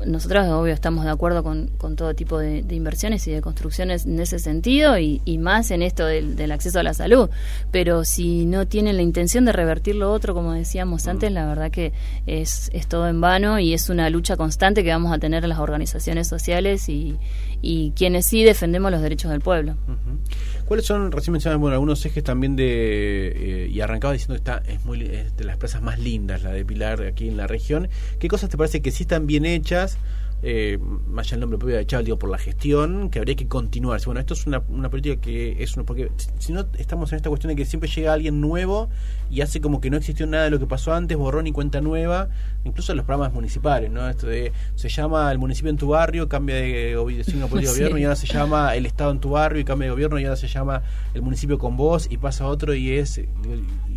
nosotros, obvio, estamos de acuerdo con, con todo tipo de, inversiones y de construcciones en ese sentido y, y más en esto del, acceso a la salud. Pero si no tienen la intención de revertir lo otro, como decíamos antes, la verdad que es, es todo en vano y es una lucha constante que vamos a tener en las organizaciones sociales y, y quienes sí defendemos los derechos del pueblo. Ujú. ¿Cuáles son, recién mencionabas, bueno, algunos ejes también de, eh, y arrancaba diciendo que está, es, muy, es de las plazas más lindas, la de Pilar aquí en la región. ¿Qué cosas te parece que sí están bien hechas eh, más allá del nombre propio de Chávez, digo, por la gestión, que habría que continuar. Bueno, esto es una, una política que es una, porque si no estamos en esta cuestión de que siempre llega alguien nuevo y hace como que no existió nada de lo que pasó antes, borrón y cuenta nueva, incluso en los programas municipales, ¿no? Esto de, se llama el municipio en tu barrio, cambia de gobierno, política de gobierno y ahora se llama el estado en tu barrio y cambia de gobierno y ahora se llama el municipio con vos y pasa otro y es,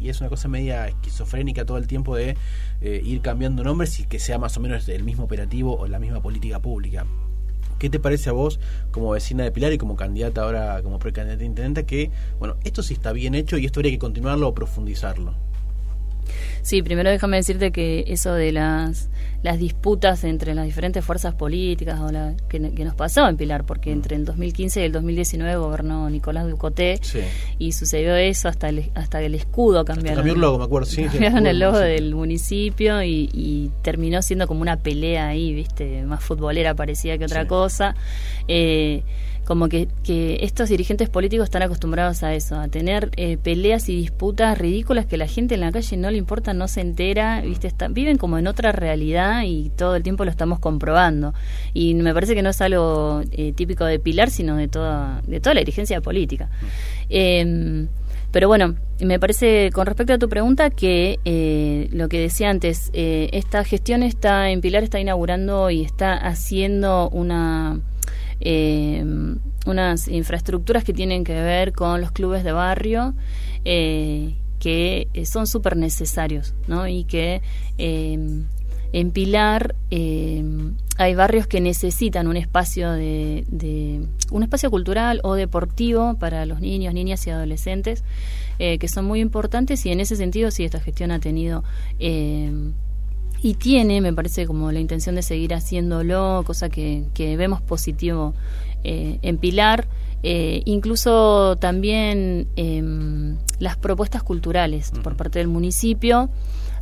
y es una cosa media esquizofrénica todo el tiempo de eh, ir cambiando nombres y que sea más o menos el mismo operativo o la misma política pública. ¿Qué te parece a vos como vecina de Pilar y como candidata ahora como precandidata intendente que, bueno, esto sí está bien hecho y esto habría que continuarlo o profundizarlo? Sí, primero déjame decirte que eso de las, las disputas entre las diferentes fuerzas políticas o la, que, nos pasó en Pilar, porque entre el 2015 y el 2019 gobernó Nicolás Ducoté y sucedió eso hasta el, hasta el escudo cambiaron. Cambió el logo, me acuerdo, sí. Cambiaron el, logo del municipio y, terminó siendo como una pelea ahí, viste, más futbolera parecía que otra cosa. Eh, como que, que estos dirigentes políticos están acostumbrados a eso, a tener eh, peleas y disputas ridículas que la gente en la calle no le importa, no se entera, viste, viven como en otra realidad y todo el tiempo lo estamos comprobando. Y me parece que no es algo eh, típico de Pilar, sino de toda, de toda la dirigencia política. Em, pero bueno, me parece, con respecto a tu pregunta, que eh, lo que decía antes, esta gestión está en Pilar, está inaugurando y está haciendo una eh, unas infraestructuras que tienen que ver con los clubes de barrio, eh, que son súper necesarios, ¿no? Y que eh, en Pilar eh, hay barrios que necesitan un espacio de, un espacio cultural o deportivo para los niños, niñas y adolescentes que son muy importantes y en ese sentido sí esta gestión ha tenido y tiene, me parece, como la intención de seguir haciéndolo, cosa que, vemos positivo eh, en Pilar. Eh, incluso también em, las propuestas culturales por parte del municipio.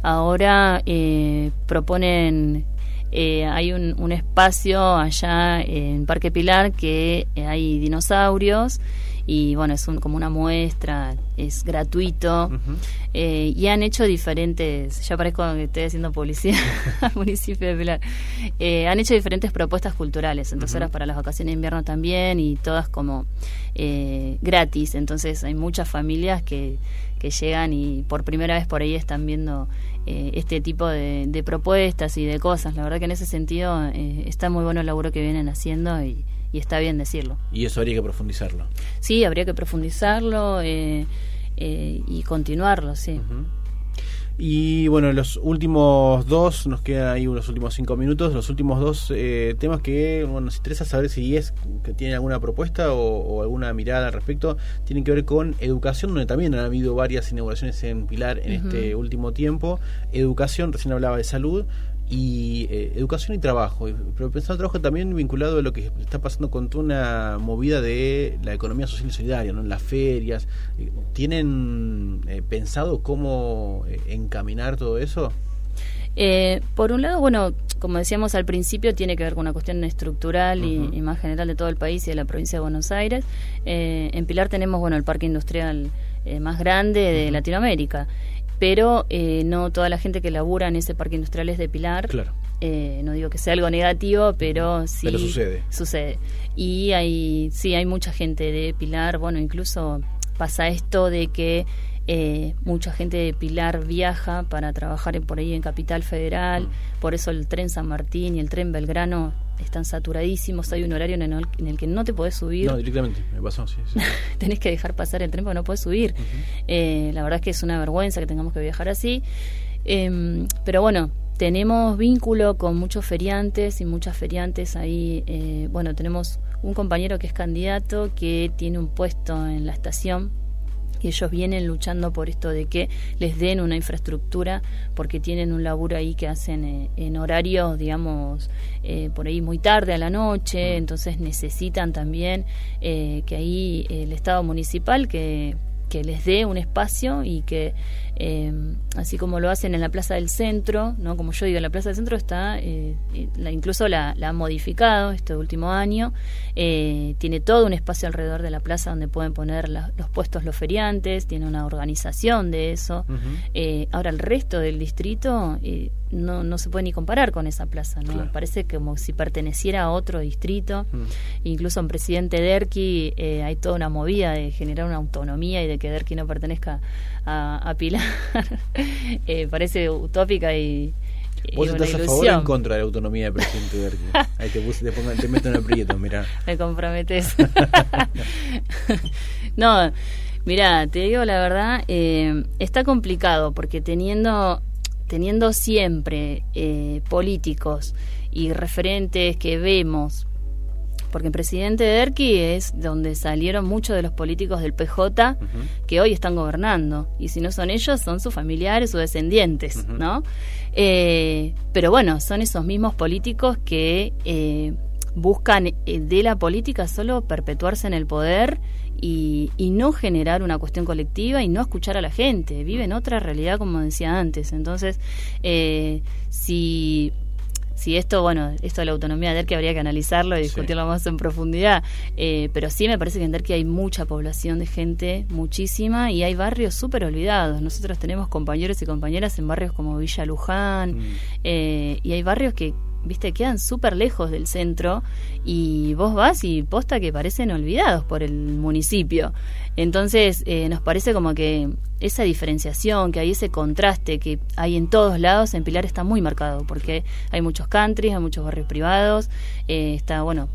Ahora eh, proponen, hay un, un, espacio allá en Parque Pilar que hay dinosaurios y bueno, es como una muestra, es gratuito eh, y han hecho diferentes, ya parezco que estoy haciendo publicidad al municipio de Pilar, eh, han hecho diferentes propuestas culturales, entonces ahora para las vacaciones de invierno también y todas como eh, gratis, entonces hay muchas familias que, que llegan y por primera vez por ahí están viendo este tipo de, de, propuestas y de cosas. La verdad que en ese sentido está muy bueno el laburo que vienen haciendo y, y está bien decirlo. Y eso habría que profundizarlo. Sí, habría que profundizarlo eh, eh, y continuarlo, sí. Y bueno, los últimos dos, nos quedan ahí unos últimos cinco minutos, los últimos dos eh, temas que bueno, nos interesa saber si es que tienen alguna propuesta o, alguna mirada al respecto, tienen que ver con educación, donde también han habido varias inauguraciones en Pilar en este último tiempo. Educación, recién hablaba de salud, y eh, educación y trabajo, pero pensando trabajo también vinculado a lo que está pasando con toda una movida de la economía social y solidaria, ¿no? en las ferias. Eh, ¿Tienen eh, pensado cómo encaminar todo eso? por un lado, bueno, como decíamos al principio, tiene que ver con una cuestión estructural y, más general de todo el país y de la provincia de Buenos Aires. en Pilar tenemos, bueno, el parque industrial más grande de Latinoamérica pero eh, no toda la gente que labura en ese parque industrial es de Pilar. Claro. Eh, no digo que sea algo negativo, pero sí pero sucede. Sucede. Y hay, sí, hay mucha gente de Pilar. Bueno, incluso pasa esto de que eh, mucha gente de Pilar viaja para trabajar por ahí en Capital Federal. Mm. Por eso el tren San Martín y el tren Belgrano están saturadísimos, hay un horario en el, que no te podés subir. No, directamente, me pasó, sí. Tenés que dejar pasar el tren porque no podés subir. Eh, la verdad es que es una vergüenza que tengamos que viajar así. Em, pero bueno, tenemos vínculo con muchos feriantes y muchas feriantes ahí. Eh, bueno, tenemos un compañero que es candidato que tiene un puesto en la estación y ellos vienen luchando por esto de que les den una infraestructura porque tienen un laburo ahí que hacen eh, en horarios, digamos, eh, por ahí muy tarde a la noche, entonces necesitan también eh, que ahí el Estado municipal que que les dé un espacio y que eh, así como lo hacen en la Plaza del Centro, ¿no? como yo digo, la Plaza del Centro está, eh, la, incluso la, la, han modificado este último año, tiene todo un espacio alrededor de la plaza donde pueden poner los puestos los feriantes, tiene una organización de eso. ahora el resto del distrito no, no se puede ni comparar con esa plaza, ¿no? Parece como si perteneciera a otro distrito. Mm. Incluso en presidente Derqui eh, hay toda una movida de generar una autonomía y de que Derqui no pertenezca a, Pilar. eh, parece utópica y, ¿Vos estás a favor o en contra de la autonomía del presidente Derqui? Ahí te, puse, te, te meto en aprieto, mira. Me comprometes. no, mira, te digo la verdad, eh, está complicado porque teniendo teniendo siempre eh, políticos y referentes que vemos, porque en Presidente de Erqui es donde salieron muchos de los políticos del PJ que hoy están gobernando, y si no son ellos, son sus familiares o descendientes, ¿no? Eh, pero bueno, son esos mismos políticos que eh, buscan de la política solo perpetuarse en el poder y, no generar una cuestión colectiva y no escuchar a la gente. Vive en otra realidad, como decía antes. Entonces, eh, si si esto, bueno, esto de la autonomía de que habría que analizarlo y discutirlo más en profundidad, eh, pero sí me parece que en que hay mucha población de gente, muchísima, y hay barrios súper olvidados. Nosotros tenemos compañeros y compañeras en barrios como Villa Luján, mm. eh, y hay barrios que viste, quedan súper lejos del centro y vos vas y posta que parecen olvidados por el municipio. Entonces, eh, nos parece como que esa diferenciación, que hay ese contraste que hay en todos lados, en Pilar está muy marcado, porque hay muchos countries, hay muchos barrios privados, eh, está, bueno,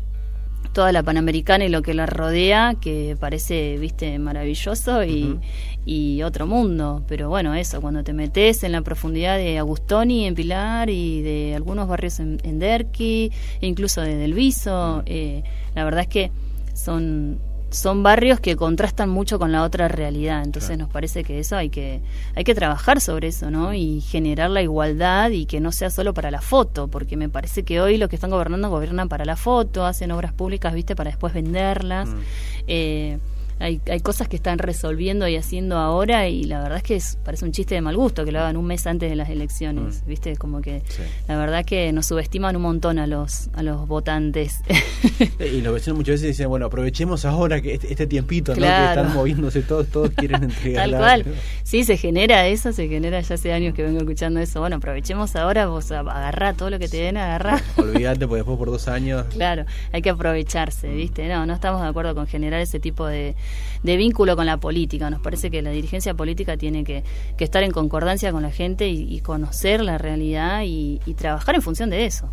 toda la Panamericana y lo que la rodea, que parece, viste, maravilloso y, y, otro mundo. Pero bueno, eso, cuando te metes en la profundidad de Agustoni en Pilar y de algunos barrios en, en Derqui, incluso de Delviso, eh, la verdad es que son son barrios que contrastan mucho con la otra realidad. Entonces nos parece que eso hay que, hay que trabajar sobre eso, ¿no? Y generar la igualdad y que no sea solo para la foto, porque me parece que hoy los que están gobernando gobiernan para la foto, hacen obras públicas, viste, para después venderlas. Mm. Eh, hay, hay cosas que están resolviendo y haciendo ahora y la verdad es que parece un chiste de mal gusto que lo hagan un mes antes de las elecciones, mm. ¿viste? Como que la verdad que nos subestiman un montón a los a los votantes. y los vecinos muchas veces dicen, bueno, aprovechemos ahora que este, este tiempito, ¿no? Que están moviéndose todos, todos quieren entregar. Tal cual. Sí, se genera eso, se genera ya hace años que vengo escuchando eso. Bueno, aprovechemos ahora, vos agarrá todo lo que te den, agarrá. Olvídate, porque después por dos años... Claro, hay que aprovecharse, ¿viste? No, no estamos de acuerdo con generar ese tipo de de vínculo con la política. Nos parece que la dirigencia política tiene que, estar en concordancia con la gente y, conocer la realidad y, trabajar en función de eso.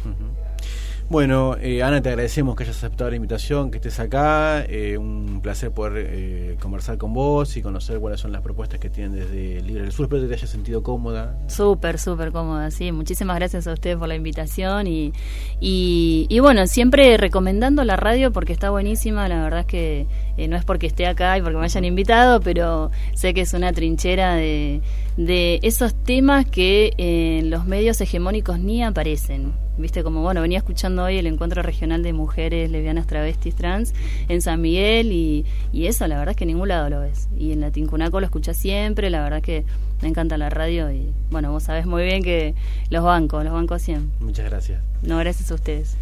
Bueno, eh, Ana, te agradecemos que hayas aceptado la invitación, que estés acá. Eh, un placer poder eh, conversar con vos y conocer cuáles son las propuestas que tienen desde Libre del Sur. Espero que te hayas sentido cómoda. Súper, súper cómoda, sí. Muchísimas gracias a ustedes por la invitación y, y, bueno, siempre recomendando la radio porque está buenísima. La verdad es que no es porque esté acá y porque me hayan invitado, pero sé que es una trinchera de, de esos temas que en los medios hegemónicos ni aparecen viste como bueno venía escuchando hoy el encuentro regional de mujeres lesbianas travestis trans en San Miguel y, y eso la verdad es que en ningún lado lo ves. Y en la Tincunaco lo escuchas siempre la verdad es que me encanta la radio y bueno vos sabés muy bien que los bancos los bancos siempre. Muchas gracias. No gracias a ustedes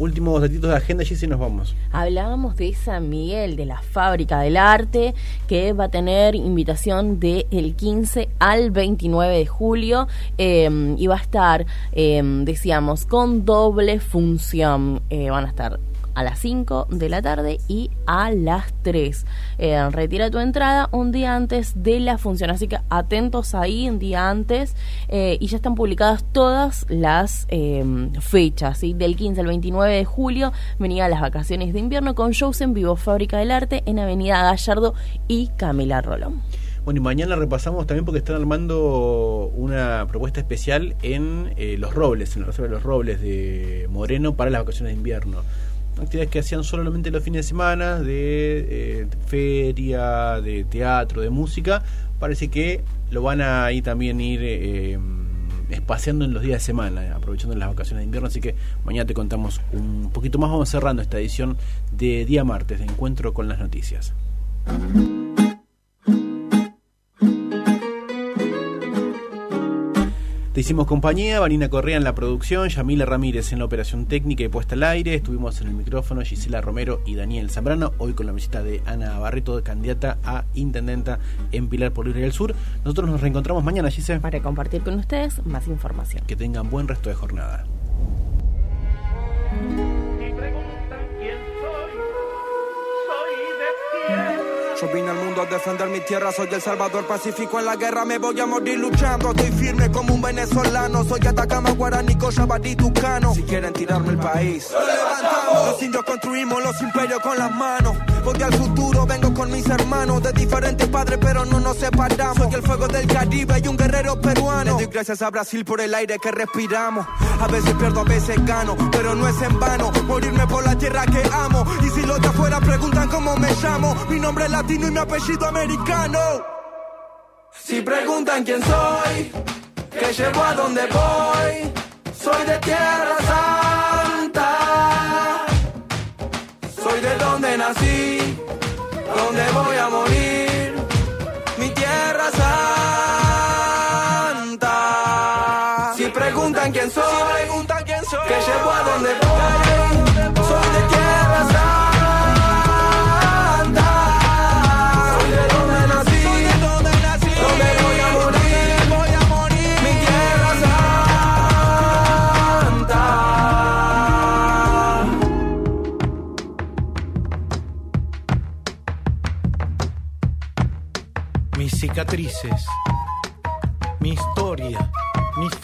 últimos datitos de agenda, y nos vamos. Hablábamos de San Miguel, de la Fábrica del Arte, que va a tener invitación del el 15 al 29 de julio eh, y va a estar, eh, decíamos, con doble función. Eh, van a estar a las 5 de la tarde y a las 3. Eh, retira tu entrada un día antes de la función, así que atentos ahí un día antes eh, y ya están publicadas todas las eh, fechas, del 15 al 29 de julio venía las vacaciones de invierno con shows en vivo Fábrica del Arte en Avenida Gallardo y Camila Rolón. Bueno, y mañana repasamos también porque están armando una propuesta especial en Los Robles, en la Reserva de Los Robles de Moreno para las vacaciones de invierno actividades que hacían solamente los fines de semana, de, eh, feria, de teatro, de música, parece que lo van a ahí también ir eh, espaciando en los días de semana, aprovechando las vacaciones de invierno, así que mañana te contamos un poquito más, vamos cerrando esta edición de día martes de Encuentro con las Noticias. Le hicimos compañía, Vanina Correa en la producción, Yamila Ramírez en la operación técnica y puesta al aire. Estuvimos en el micrófono Gisela Romero y Daniel Zambrano. Hoy con la visita de Ana Barreto, candidata a intendenta en Pilar por del Sur. Nosotros nos reencontramos mañana, Gisela. Para compartir con ustedes más información. Que tengan buen resto de jornada. Yo vine al mundo defender mi tierra, soy el salvador pacífico en la guerra, me voy a morir luchando. Estoy firme como un venezolano, soy Atacama, Guaraní, Cochabamba, Tucano. Si quieren tirarme el país. Los indios construimos los imperios con las manos. Voy al futuro, vengo con mis hermanos de diferentes padres, pero no nos separamos. Soy el fuego del Caribe y un guerrero peruano. Le doy gracias a Brasil por el aire que respiramos. A veces pierdo, a veces gano, pero no es en vano. Morirme por la tierra que amo. Y si los de afuera preguntan cómo me llamo, mi nombre es latino y mi apellido americano. Si preguntan quién soy, que llevo a donde voy, soy de tierra santa. Donde voy a morir,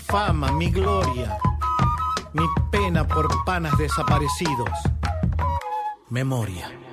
fama, mi gloria, mi pena por panas desaparecidos. Memoria.